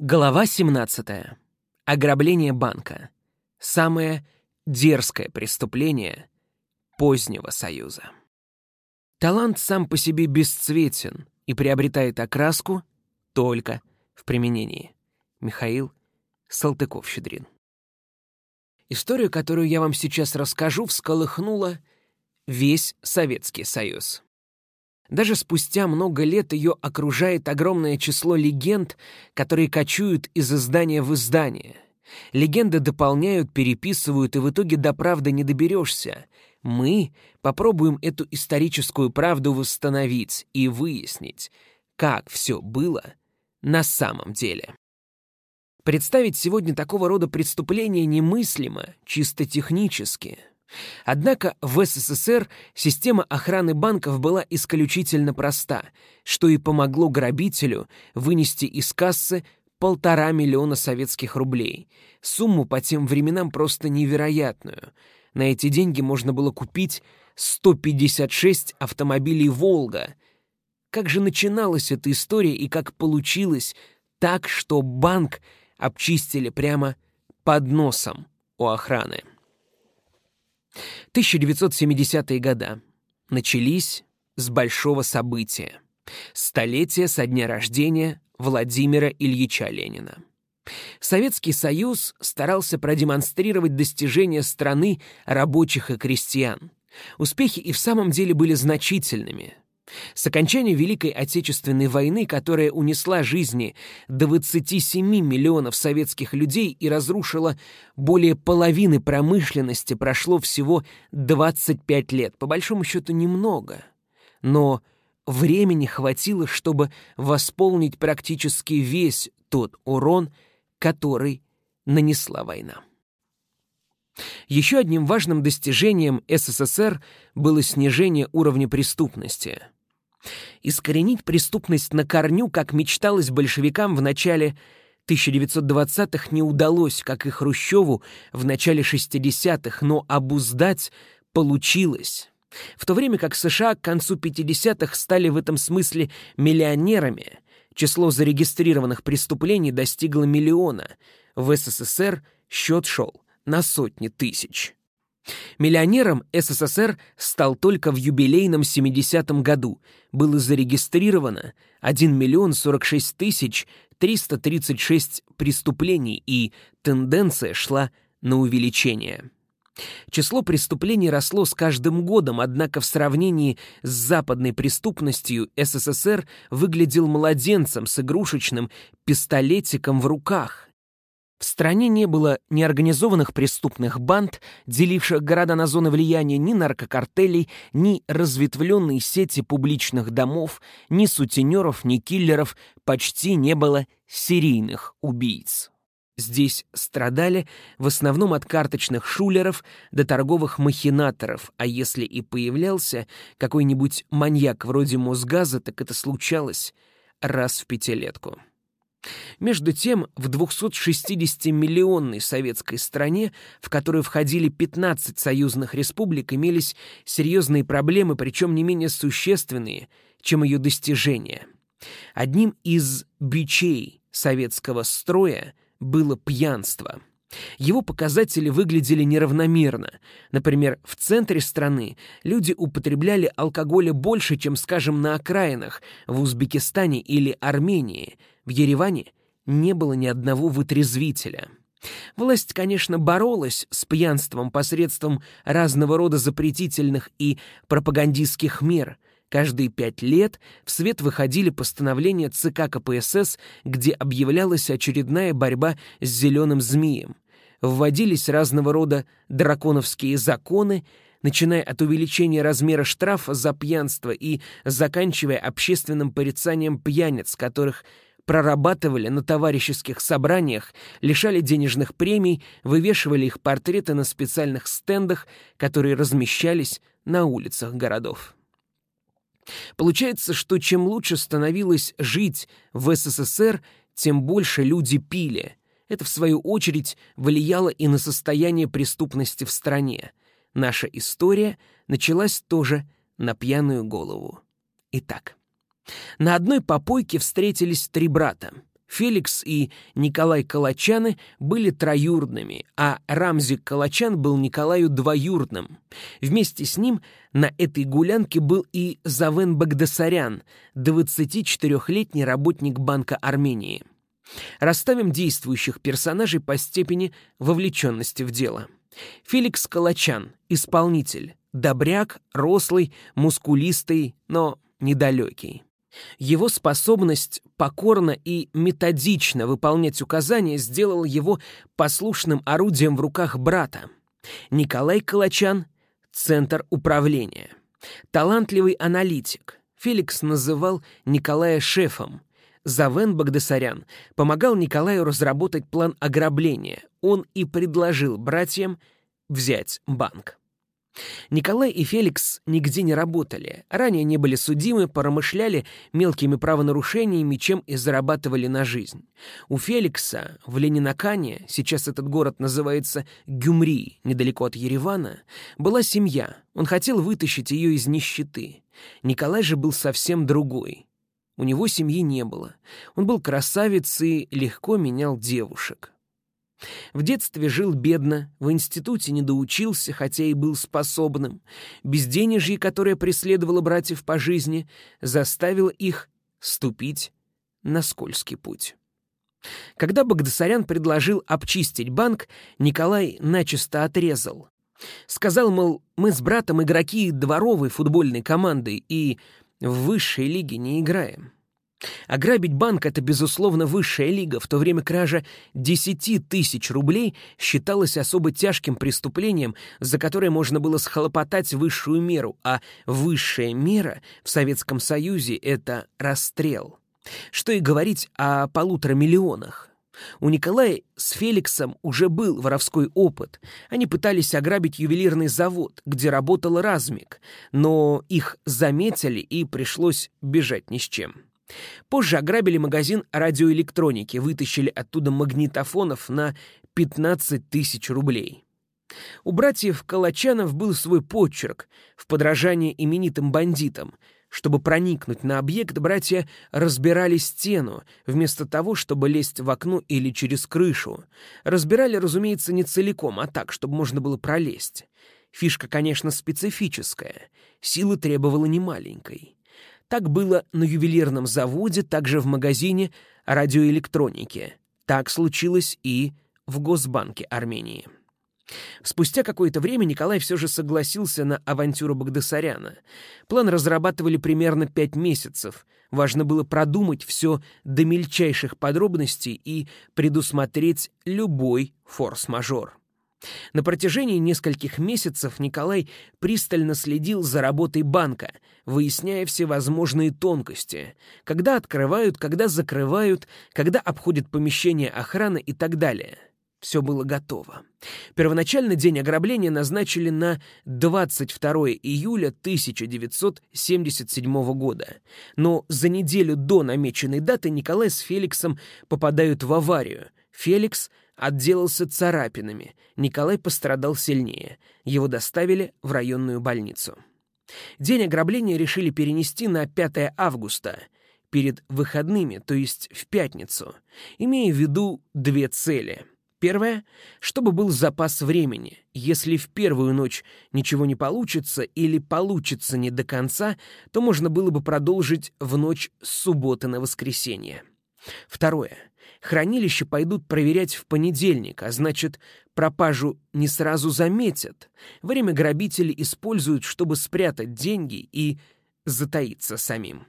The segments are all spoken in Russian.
Глава 17. Ограбление банка. Самое дерзкое преступление позднего Союза. Талант сам по себе бесцветен и приобретает окраску только в применении. Михаил Салтыков-Щедрин. Историю, которую я вам сейчас расскажу, всколыхнула весь Советский Союз. Даже спустя много лет ее окружает огромное число легенд, которые кочуют из издания в издание. Легенды дополняют, переписывают, и в итоге до правды не доберешься. Мы попробуем эту историческую правду восстановить и выяснить, как все было на самом деле. Представить сегодня такого рода преступления немыслимо, чисто технически — Однако в СССР система охраны банков была исключительно проста, что и помогло грабителю вынести из кассы полтора миллиона советских рублей. Сумму по тем временам просто невероятную. На эти деньги можно было купить 156 автомобилей «Волга». Как же начиналась эта история и как получилось так, что банк обчистили прямо под носом у охраны? 1970-е года начались с большого события — столетия со дня рождения Владимира Ильича Ленина. Советский Союз старался продемонстрировать достижения страны рабочих и крестьян. Успехи и в самом деле были значительными — с окончания Великой Отечественной войны, которая унесла жизни 27 миллионов советских людей и разрушила более половины промышленности, прошло всего 25 лет. По большому счету немного. Но времени хватило, чтобы восполнить практически весь тот урон, который нанесла война. Еще одним важным достижением СССР было снижение уровня преступности — Искоренить преступность на корню, как мечталось большевикам в начале 1920-х, не удалось, как и Хрущеву в начале 60-х, но обуздать получилось. В то время как США к концу 50-х стали в этом смысле миллионерами, число зарегистрированных преступлений достигло миллиона. В СССР счет шел на сотни тысяч. Миллионером СССР стал только в юбилейном 70-м году. Было зарегистрировано 1 миллион 46 тысяч 336 преступлений, и тенденция шла на увеличение. Число преступлений росло с каждым годом, однако в сравнении с западной преступностью СССР выглядел младенцем с игрушечным пистолетиком в руках. В стране не было ни организованных преступных банд, деливших города на зоны влияния, ни наркокартелей, ни разветвленной сети публичных домов, ни сутенеров, ни киллеров, почти не было серийных убийц. Здесь страдали в основном от карточных шулеров до торговых махинаторов, а если и появлялся какой-нибудь маньяк вроде Мосгаза, так это случалось раз в пятилетку. Между тем, в 260-миллионной советской стране, в которую входили 15 союзных республик, имелись серьезные проблемы, причем не менее существенные, чем ее достижения. Одним из бичей советского строя было пьянство. Его показатели выглядели неравномерно. Например, в центре страны люди употребляли алкоголя больше, чем, скажем, на окраинах, в Узбекистане или Армении – в Ереване не было ни одного вытрезвителя. Власть, конечно, боролась с пьянством посредством разного рода запретительных и пропагандистских мер. Каждые пять лет в свет выходили постановления ЦК КПСС, где объявлялась очередная борьба с зеленым змеем. Вводились разного рода драконовские законы, начиная от увеличения размера штрафа за пьянство и заканчивая общественным порицанием пьяниц, которых прорабатывали на товарищеских собраниях, лишали денежных премий, вывешивали их портреты на специальных стендах, которые размещались на улицах городов. Получается, что чем лучше становилось жить в СССР, тем больше люди пили. Это, в свою очередь, влияло и на состояние преступности в стране. Наша история началась тоже на пьяную голову. Итак, на одной попойке встретились три брата. Феликс и Николай Калачаны были троюродными, а Рамзик Калачан был Николаю двоюродным. Вместе с ним на этой гулянке был и Завен Багдасарян, 24-летний работник Банка Армении. Расставим действующих персонажей по степени вовлеченности в дело. Феликс Калачан, исполнитель, добряк, рослый, мускулистый, но недалекий. Его способность покорно и методично выполнять указания сделала его послушным орудием в руках брата. Николай Калачан — центр управления. Талантливый аналитик. Феликс называл Николая шефом. Завен Багдасарян помогал Николаю разработать план ограбления. Он и предложил братьям взять банк. Николай и Феликс нигде не работали, ранее не были судимы, промышляли мелкими правонарушениями, чем и зарабатывали на жизнь. У Феликса в Ленинакане, сейчас этот город называется Гюмри, недалеко от Еревана, была семья, он хотел вытащить ее из нищеты. Николай же был совсем другой. У него семьи не было. Он был красавец и легко менял девушек. В детстве жил бедно, в институте не доучился, хотя и был способным. Безденежье, которое преследовало братьев по жизни, заставило их ступить на скользкий путь. Когда Багдасарян предложил обчистить банк, Николай начисто отрезал. Сказал, мол, мы с братом игроки дворовой футбольной команды и в высшей лиге не играем. Ограбить банк — это, безусловно, высшая лига, в то время кража 10 тысяч рублей считалась особо тяжким преступлением, за которое можно было схлопотать высшую меру, а высшая мера в Советском Союзе — это расстрел. Что и говорить о полутора миллионах. У Николая с Феликсом уже был воровской опыт. Они пытались ограбить ювелирный завод, где работал Размик, но их заметили и пришлось бежать ни с чем. Позже ограбили магазин радиоэлектроники, вытащили оттуда магнитофонов на 15 тысяч рублей. У братьев Калачанов был свой почерк в подражание именитым бандитам. Чтобы проникнуть на объект, братья разбирали стену, вместо того, чтобы лезть в окно или через крышу. Разбирали, разумеется, не целиком, а так, чтобы можно было пролезть. Фишка, конечно, специфическая. Силы требовала немаленькой. Так было на ювелирном заводе, также в магазине радиоэлектроники. Так случилось и в Госбанке Армении. Спустя какое-то время Николай все же согласился на авантюру Багдасаряна. План разрабатывали примерно пять месяцев. Важно было продумать все до мельчайших подробностей и предусмотреть любой форс-мажор. На протяжении нескольких месяцев Николай пристально следил за работой банка, выясняя всевозможные тонкости, когда открывают, когда закрывают, когда обходят помещение охраны и так далее. Все было готово. Первоначально день ограбления назначили на 22 июля 1977 года. Но за неделю до намеченной даты Николай с Феликсом попадают в аварию. Феликс — отделался царапинами. Николай пострадал сильнее. Его доставили в районную больницу. День ограбления решили перенести на 5 августа, перед выходными, то есть в пятницу, имея в виду две цели. Первое — чтобы был запас времени. Если в первую ночь ничего не получится или получится не до конца, то можно было бы продолжить в ночь с субботы на воскресенье. Второе — Хранилище пойдут проверять в понедельник, а значит, пропажу не сразу заметят. Время грабители используют, чтобы спрятать деньги и затаиться самим.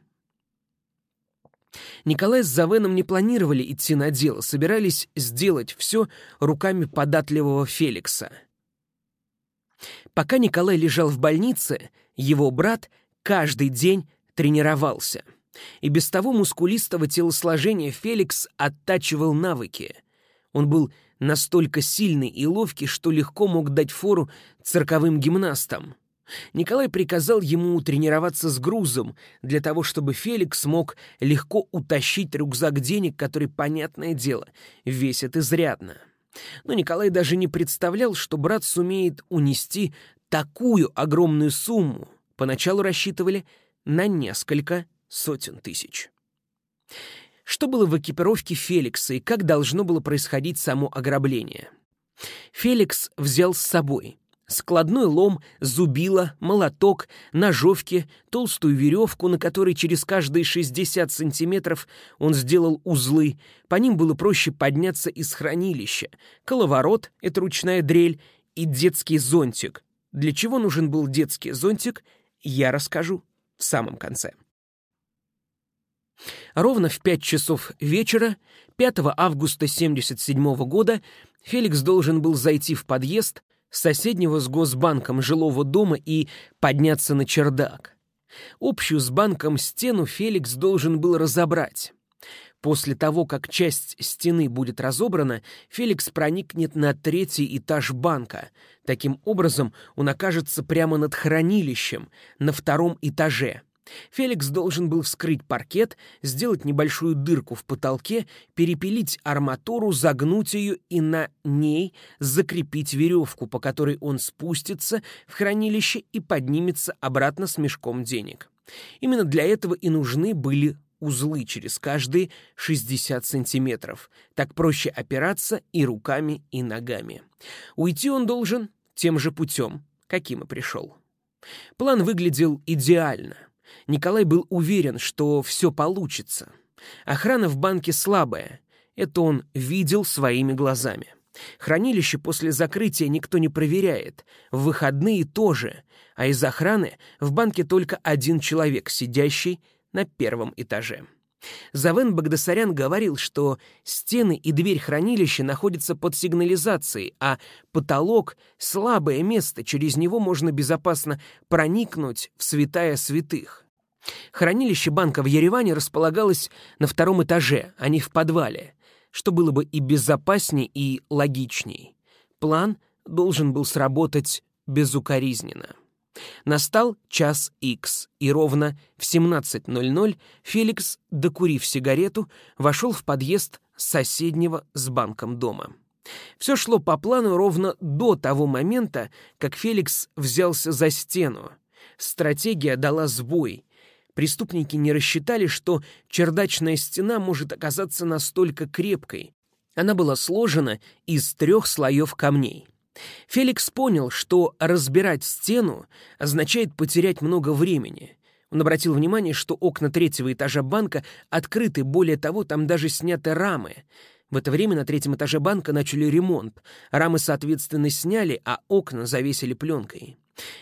Николай с Завеном не планировали идти на дело, собирались сделать все руками податливого Феликса. Пока Николай лежал в больнице, его брат каждый день тренировался — и без того мускулистого телосложения Феликс оттачивал навыки. Он был настолько сильный и ловкий, что легко мог дать фору цирковым гимнастам. Николай приказал ему тренироваться с грузом, для того, чтобы Феликс мог легко утащить рюкзак денег, который, понятное дело, весит изрядно. Но Николай даже не представлял, что брат сумеет унести такую огромную сумму. Поначалу рассчитывали на несколько сотен тысяч. Что было в экипировке Феликса и как должно было происходить само ограбление? Феликс взял с собой складной лом, зубило, молоток, ножовки, толстую веревку, на которой через каждые 60 сантиметров он сделал узлы. По ним было проще подняться из хранилища. Коловорот — это ручная дрель, и детский зонтик. Для чего нужен был детский зонтик, я расскажу в самом конце. Ровно в 5 часов вечера 5 августа 1977 года Феликс должен был зайти в подъезд соседнего с Госбанком жилого дома и подняться на чердак. Общую с банком стену Феликс должен был разобрать. После того, как часть стены будет разобрана, Феликс проникнет на третий этаж банка. Таким образом, он окажется прямо над хранилищем, на втором этаже. Феликс должен был вскрыть паркет, сделать небольшую дырку в потолке, перепилить арматуру, загнуть ее и на ней закрепить веревку, по которой он спустится в хранилище и поднимется обратно с мешком денег. Именно для этого и нужны были узлы через каждые 60 сантиметров. Так проще опираться и руками, и ногами. Уйти он должен тем же путем, каким и пришел. План выглядел идеально — Николай был уверен, что все получится. Охрана в банке слабая. Это он видел своими глазами. Хранилище после закрытия никто не проверяет. В выходные тоже. А из охраны в банке только один человек, сидящий на первом этаже. Завен Багдасарян говорил, что стены и дверь хранилища находятся под сигнализацией, а потолок — слабое место, через него можно безопасно проникнуть в святая святых. Хранилище банка в Ереване располагалось на втором этаже, а не в подвале, что было бы и безопасней, и логичней. План должен был сработать безукоризненно. Настал час икс, и ровно в 17.00 Феликс, докурив сигарету, вошел в подъезд соседнего с банком дома. Все шло по плану ровно до того момента, как Феликс взялся за стену. Стратегия дала сбой. Преступники не рассчитали, что чердачная стена может оказаться настолько крепкой. Она была сложена из трех слоев камней. Феликс понял, что разбирать стену означает потерять много времени. Он обратил внимание, что окна третьего этажа банка открыты, более того, там даже сняты рамы. В это время на третьем этаже банка начали ремонт. Рамы, соответственно, сняли, а окна завесили пленкой.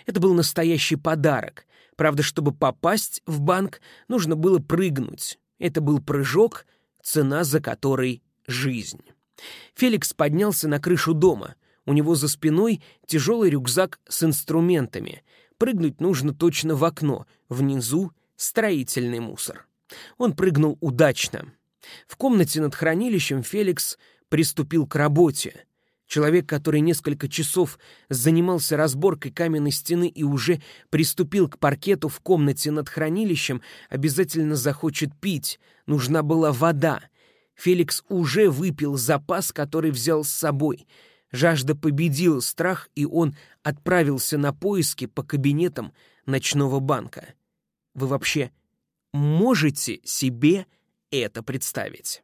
Это был настоящий подарок. Правда, чтобы попасть в банк, нужно было прыгнуть. Это был прыжок, цена за который — жизнь. Феликс поднялся на крышу дома — у него за спиной тяжелый рюкзак с инструментами. Прыгнуть нужно точно в окно. Внизу строительный мусор. Он прыгнул удачно. В комнате над хранилищем Феликс приступил к работе. Человек, который несколько часов занимался разборкой каменной стены и уже приступил к паркету в комнате над хранилищем, обязательно захочет пить. Нужна была вода. Феликс уже выпил запас, который взял с собой — Жажда победила страх, и он отправился на поиски по кабинетам ночного банка. Вы вообще можете себе это представить?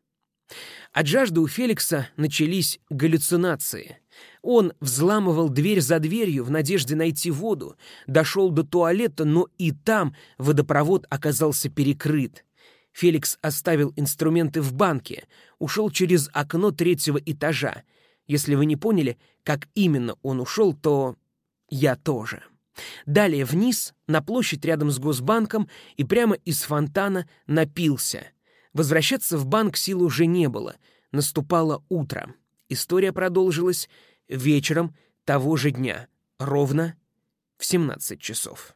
От жажды у Феликса начались галлюцинации. Он взламывал дверь за дверью в надежде найти воду, дошел до туалета, но и там водопровод оказался перекрыт. Феликс оставил инструменты в банке, ушел через окно третьего этажа, если вы не поняли, как именно он ушел, то я тоже. Далее вниз, на площадь рядом с Госбанком, и прямо из фонтана напился. Возвращаться в банк сил уже не было. Наступало утро. История продолжилась вечером того же дня, ровно в 17 часов.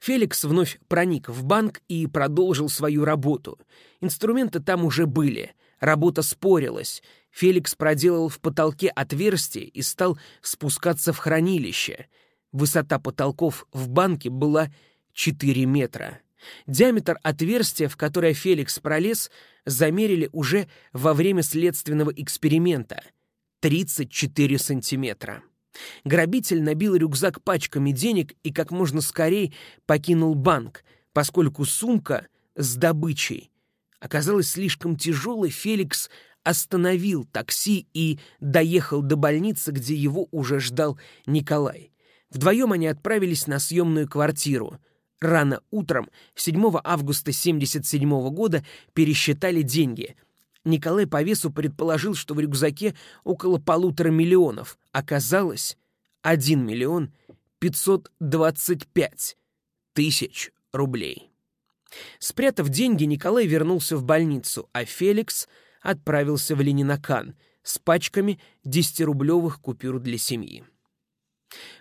Феликс вновь проник в банк и продолжил свою работу. Инструменты там уже были. Работа спорилась. Феликс проделал в потолке отверстие и стал спускаться в хранилище. Высота потолков в банке была 4 метра. Диаметр отверстия, в которое Феликс пролез, замерили уже во время следственного эксперимента — 34 сантиметра. Грабитель набил рюкзак пачками денег и как можно скорее покинул банк, поскольку сумка с добычей оказалась слишком тяжелой, Феликс остановил такси и доехал до больницы, где его уже ждал Николай. Вдвоем они отправились на съемную квартиру. Рано утром, 7 августа 1977 года, пересчитали деньги. Николай по весу предположил, что в рюкзаке около полутора миллионов. Оказалось, 1 миллион 525 тысяч рублей. Спрятав деньги, Николай вернулся в больницу, а Феликс отправился в Ленинакан с пачками десятирублевых купюр для семьи.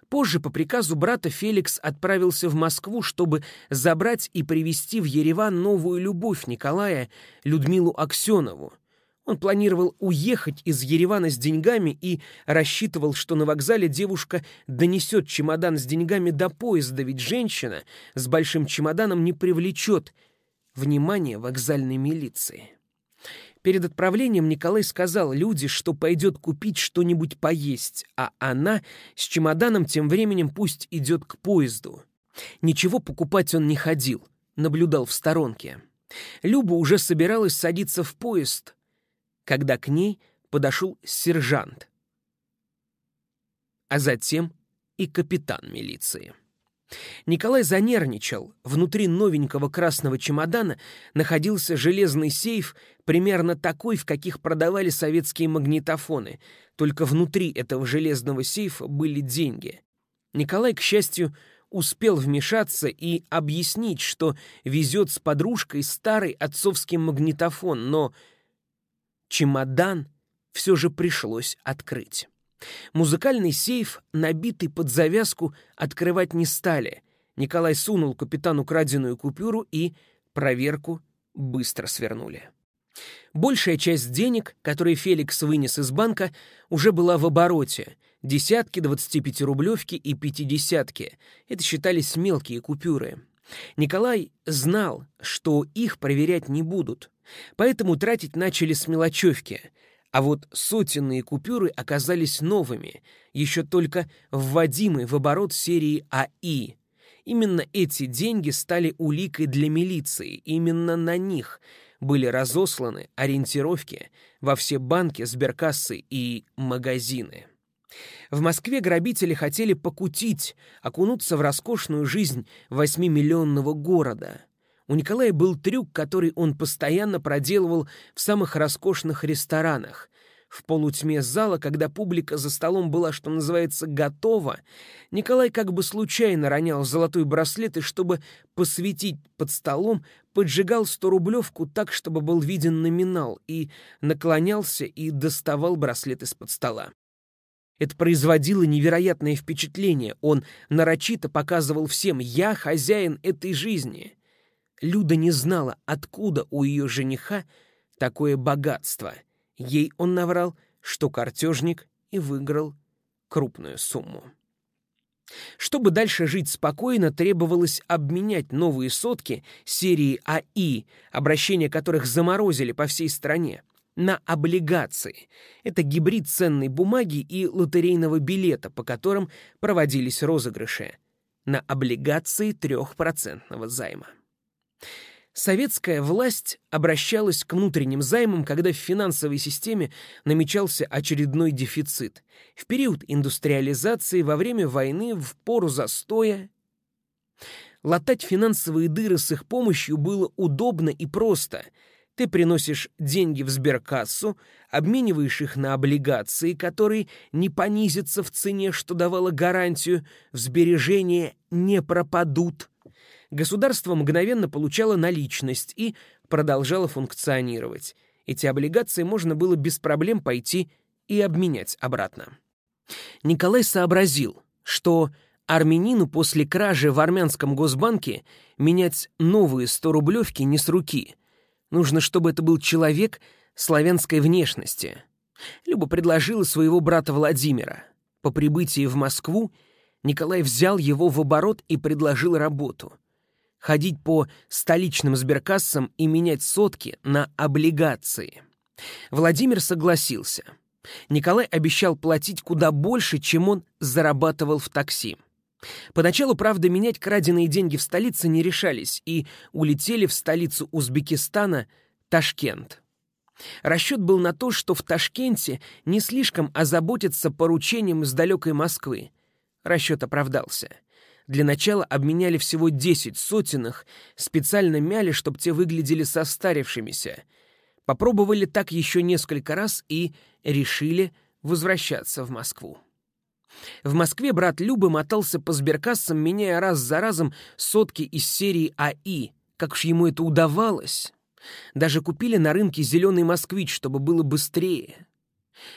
Позже по приказу брата Феликс отправился в Москву, чтобы забрать и привезти в Ереван новую любовь Николая, Людмилу Аксенову. Он планировал уехать из Еревана с деньгами и рассчитывал, что на вокзале девушка донесет чемодан с деньгами до поезда, ведь женщина с большим чемоданом не привлечет внимание вокзальной милиции. Перед отправлением Николай сказал Люде, что пойдет купить что-нибудь поесть, а она с чемоданом тем временем пусть идет к поезду. Ничего покупать он не ходил, наблюдал в сторонке. Люба уже собиралась садиться в поезд, когда к ней подошел сержант, а затем и капитан милиции. Николай занервничал. Внутри новенького красного чемодана находился железный сейф, примерно такой, в каких продавали советские магнитофоны. Только внутри этого железного сейфа были деньги. Николай, к счастью, успел вмешаться и объяснить, что везет с подружкой старый отцовский магнитофон, но чемодан все же пришлось открыть. Музыкальный сейф, набитый под завязку, открывать не стали. Николай сунул капитану краденую купюру и проверку быстро свернули. Большая часть денег, которые Феликс вынес из банка, уже была в обороте. Десятки, двадцати рублевки и пятидесятки. Это считались мелкие купюры. Николай знал, что их проверять не будут, поэтому тратить начали с мелочевки — а вот сотенные купюры оказались новыми, еще только вводимые в оборот серии АИ. Именно эти деньги стали уликой для милиции, именно на них были разосланы ориентировки во все банки, сберкассы и магазины. В Москве грабители хотели покутить, окунуться в роскошную жизнь восьмимиллионного города. У Николая был трюк, который он постоянно проделывал в самых роскошных ресторанах. В полутьме зала, когда публика за столом была, что называется, готова, Николай как бы случайно ронял золотой браслет и, чтобы посветить под столом, поджигал сто-рублевку так, чтобы был виден номинал, и наклонялся и доставал браслет из-под стола. Это производило невероятное впечатление. Он нарочито показывал всем «я хозяин этой жизни». Люда не знала, откуда у ее жениха такое богатство. Ей он наврал, что картежник и выиграл крупную сумму. Чтобы дальше жить спокойно, требовалось обменять новые сотки серии АИ, обращения которых заморозили по всей стране, на облигации. Это гибрид ценной бумаги и лотерейного билета, по которым проводились розыгрыши. На облигации трехпроцентного займа. Советская власть обращалась к внутренним займам, когда в финансовой системе намечался очередной дефицит. В период индустриализации, во время войны, в пору застоя. Латать финансовые дыры с их помощью было удобно и просто. Ты приносишь деньги в сберкассу, обмениваешь их на облигации, которые не понизятся в цене, что давало гарантию, в сбережения не пропадут государство мгновенно получало наличность и продолжало функционировать. Эти облигации можно было без проблем пойти и обменять обратно. Николай сообразил, что армянину после кражи в армянском госбанке менять новые 100-рублевки не с руки. Нужно, чтобы это был человек славянской внешности. Люба предложила своего брата Владимира. По прибытии в Москву Николай взял его в оборот и предложил работу — ходить по столичным сберкассам и менять сотки на облигации. Владимир согласился. Николай обещал платить куда больше, чем он зарабатывал в такси. Поначалу, правда, менять краденые деньги в столице не решались и улетели в столицу Узбекистана Ташкент. Расчет был на то, что в Ташкенте не слишком озаботятся поручением из далекой Москвы. Расчет оправдался. Для начала обменяли всего 10 сотенных, специально мяли, чтобы те выглядели состарившимися. Попробовали так еще несколько раз и решили возвращаться в Москву. В Москве брат Любы мотался по сберкассам, меняя раз за разом сотки из серии АИ. Как уж ему это удавалось. Даже купили на рынке зеленый москвич, чтобы было быстрее.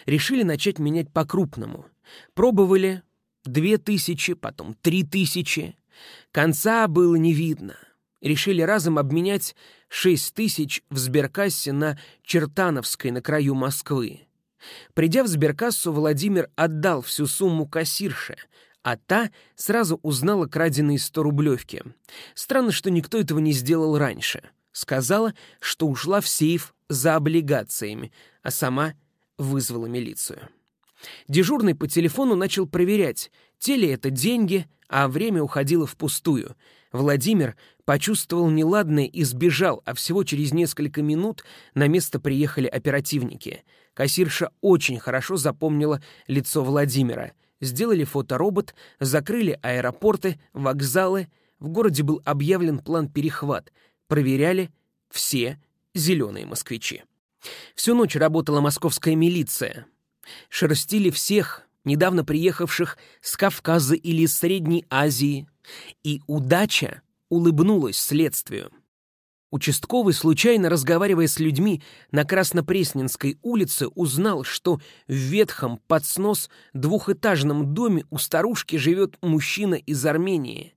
Решили начать менять по-крупному. Пробовали две тысячи, потом три тысячи. Конца было не видно. Решили разом обменять шесть тысяч в сберкассе на Чертановской на краю Москвы. Придя в сберкассу, Владимир отдал всю сумму кассирше, а та сразу узнала краденые сто рублевки. Странно, что никто этого не сделал раньше. Сказала, что ушла в сейф за облигациями, а сама вызвала милицию. Дежурный по телефону начал проверять, те ли это деньги, а время уходило впустую. Владимир почувствовал неладное и сбежал, а всего через несколько минут на место приехали оперативники. Кассирша очень хорошо запомнила лицо Владимира. Сделали фоторобот, закрыли аэропорты, вокзалы. В городе был объявлен план перехват. Проверяли все зеленые москвичи. Всю ночь работала московская милиция. Шерстили всех, недавно приехавших с Кавказа или Средней Азии. И удача улыбнулась следствию. Участковый, случайно разговаривая с людьми на Краснопресненской улице, узнал, что в ветхом под снос двухэтажном доме у старушки живет мужчина из Армении.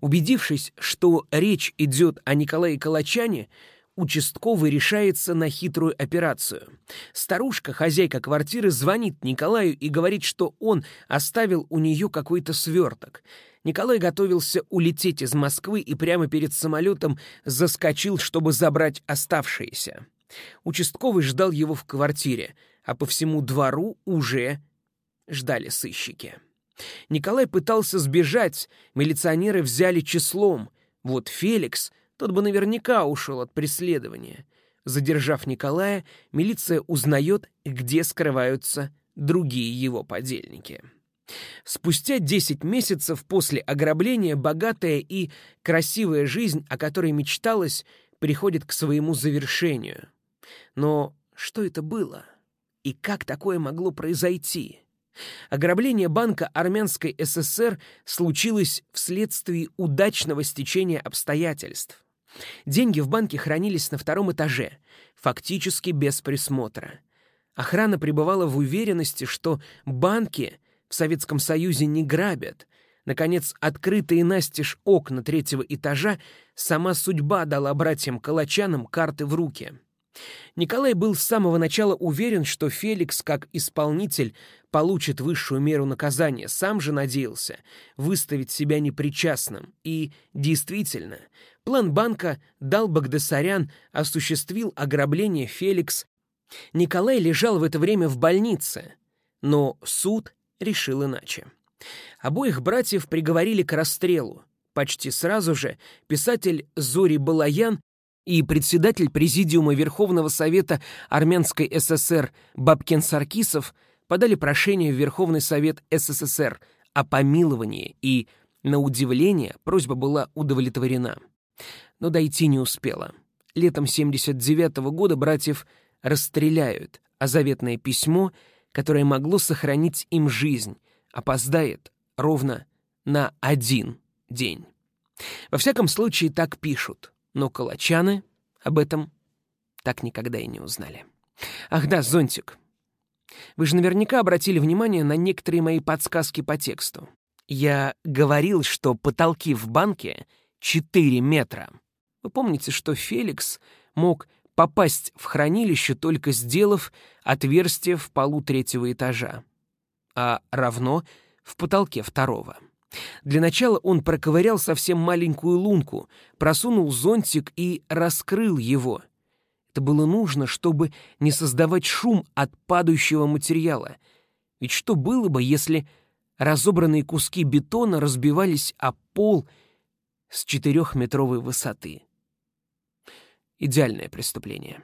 Убедившись, что речь идет о Николае Калачане, участковый решается на хитрую операцию. Старушка, хозяйка квартиры, звонит Николаю и говорит, что он оставил у нее какой-то сверток. Николай готовился улететь из Москвы и прямо перед самолетом заскочил, чтобы забрать оставшиеся. Участковый ждал его в квартире, а по всему двору уже ждали сыщики. Николай пытался сбежать, милиционеры взяли числом. Вот Феликс, тот бы наверняка ушел от преследования. Задержав Николая, милиция узнает, где скрываются другие его подельники. Спустя 10 месяцев после ограбления богатая и красивая жизнь, о которой мечталось, приходит к своему завершению. Но что это было? И как такое могло произойти? Ограбление банка Армянской ССР случилось вследствие удачного стечения обстоятельств. Деньги в банке хранились на втором этаже, фактически без присмотра. Охрана пребывала в уверенности, что банки в Советском Союзе не грабят. Наконец, открытые настежь окна третьего этажа сама судьба дала братьям Калачанам карты в руки. Николай был с самого начала уверен, что Феликс, как исполнитель, получит высшую меру наказания, сам же надеялся выставить себя непричастным. И, действительно, план банка дал Багдасарян, осуществил ограбление Феликс. Николай лежал в это время в больнице, но суд решил иначе. Обоих братьев приговорили к расстрелу. Почти сразу же писатель Зори Балаян и председатель Президиума Верховного Совета Армянской ССР Бабкен Саркисов подали прошение в Верховный Совет СССР о помиловании, и, на удивление, просьба была удовлетворена. Но дойти не успела. Летом 79 -го года братьев расстреляют, а заветное письмо — которое могло сохранить им жизнь, опоздает ровно на один день. Во всяком случае, так пишут, но калачаны об этом так никогда и не узнали. Ах да, зонтик. Вы же наверняка обратили внимание на некоторые мои подсказки по тексту. Я говорил, что потолки в банке 4 метра. Вы помните, что Феликс мог попасть в хранилище, только сделав отверстие в полу третьего этажа, а равно в потолке второго. Для начала он проковырял совсем маленькую лунку, просунул зонтик и раскрыл его. Это было нужно, чтобы не создавать шум от падающего материала. Ведь что было бы, если разобранные куски бетона разбивались о пол с четырехметровой высоты? идеальное преступление.